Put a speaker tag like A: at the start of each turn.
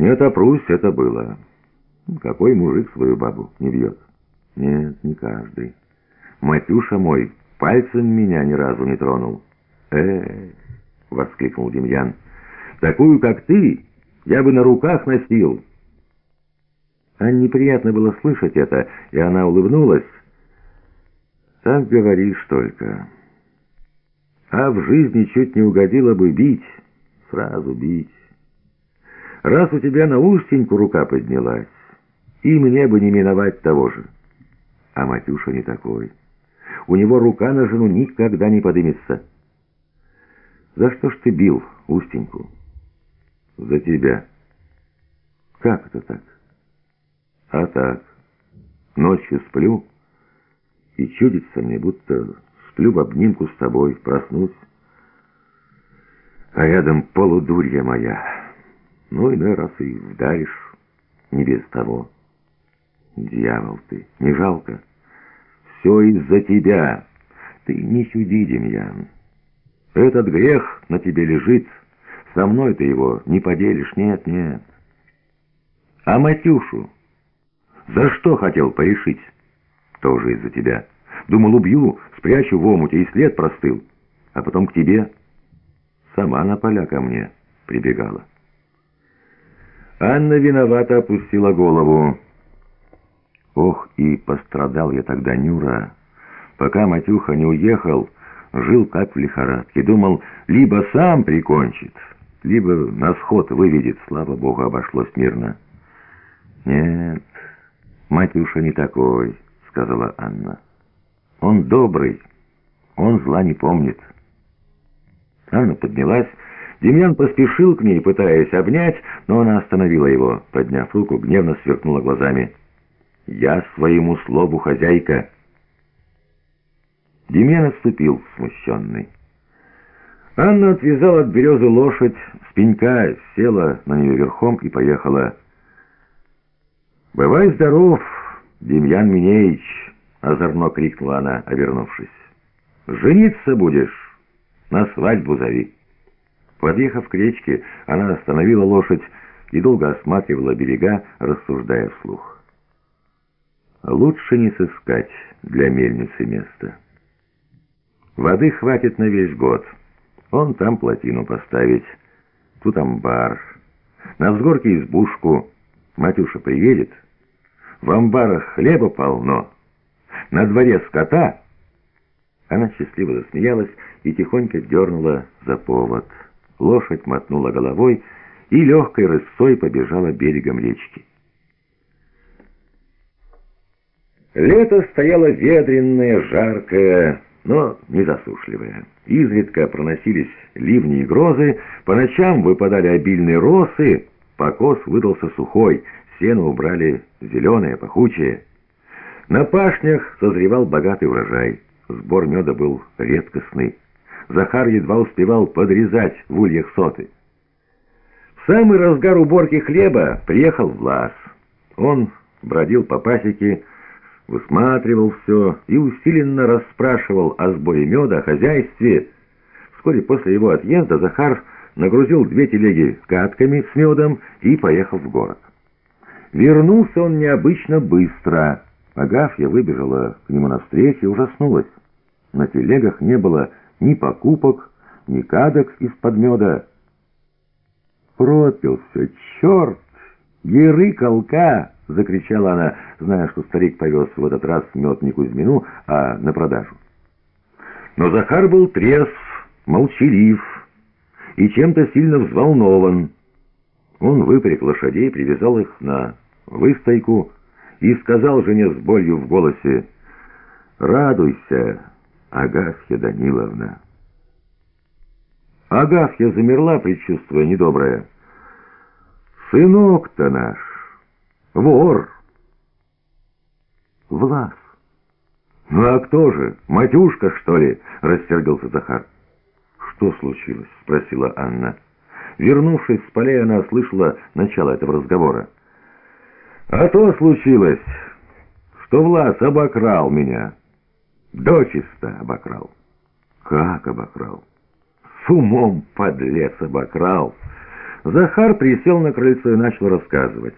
A: Не отопрусь, это было. Какой мужик свою бабу не бьет? Нет, не каждый. Матюша мой пальцем меня ни разу не тронул. «Эх!» — воскликнул Демьян. «Такую, как ты, я бы на руках носил!» Анне неприятно было слышать это, и она улыбнулась. «Так говоришь только. А в жизни чуть не угодила бы бить, сразу бить. Раз у тебя на устеньку рука поднялась, и мне бы не миновать того же. А Матюша не такой. У него рука на жену никогда не подымется». «За что ж ты бил Устеньку?» «За тебя». «Как это так?» «А так. Ночью сплю, и чудится мне, будто сплю в обнимку с тобой, проснусь. А рядом полудурья моя. Ну, иной раз и вдаришь, не без того. Дьявол ты, не жалко? Все из-за тебя. Ты не чуди, Демьян». Этот грех на тебе лежит. Со мной ты его не поделишь. Нет, нет. А Матюшу за что хотел порешить? Тоже из-за тебя. Думал, убью, спрячу в омуте, и след простыл. А потом к тебе. Сама на поля ко мне прибегала. Анна виновато опустила голову. Ох, и пострадал я тогда, Нюра. Пока Матюха не уехал, жил как в лихорадке. Думал, либо сам прикончит, либо на сход выведет. Слава Богу, обошлось мирно. «Нет, Матюша не такой», — сказала Анна. «Он добрый, он зла не помнит». Анна поднялась. Демьян поспешил к ней, пытаясь обнять, но она остановила его, подняв руку, гневно сверкнула глазами. «Я своему слову хозяйка». Демьян отступил, смущенный. Анна отвязала от березы лошадь с села на нее верхом и поехала. «Бывай здоров, Демьян Минеич!» — озорно крикнула она, обернувшись. «Жениться будешь? На свадьбу зови!» Подъехав к речке, она остановила лошадь и долго осматривала берега, рассуждая вслух. «Лучше не сыскать для мельницы места». Воды хватит на весь год. Он там плотину поставить. Тут амбар. На взгорке избушку. Матюша приедет. В амбарах хлеба полно. На дворе скота. Она счастливо засмеялась и тихонько дернула за повод. Лошадь мотнула головой и легкой рысцой побежала берегом речки. Лето стояло ведренное, жаркое, но не засушливая. Изредка проносились ливни и грозы, по ночам выпадали обильные росы, покос выдался сухой, сено убрали зеленое, пахучее. На пашнях созревал богатый урожай, сбор меда был редкостный. Захар едва успевал подрезать в ульях соты. В самый разгар уборки хлеба приехал Влас. Он бродил по пасеке, высматривал все и усиленно расспрашивал о сборе меда, о хозяйстве. Вскоре после его отъезда Захар нагрузил две телеги катками с медом и поехал в город. Вернулся он необычно быстро. Агафья выбежала к нему навстречу и ужаснулась. На телегах не было ни покупок, ни кадок из-под меда. Пропился, черт! Еры колка! — закричала она, зная, что старик повез в этот раз мед не Кузьмину, а на продажу. Но Захар был трезв, молчалив и чем-то сильно взволнован. Он выпряг лошадей, привязал их на выстойку и сказал жене с болью в голосе, «Радуйся, Агафья Даниловна». Агафья замерла, предчувствуя недоброе. «Сынок-то наш!» Вор. Влас. Ну а кто же? Матюшка, что ли? Рассердился Захар. Что случилось? Спросила Анна. Вернувшись с полей, она слышала начало этого разговора. А то случилось, что Влас обокрал меня. Дочисто обокрал. Как обокрал? С умом, подлец, обокрал. Захар присел на крыльцо и начал рассказывать.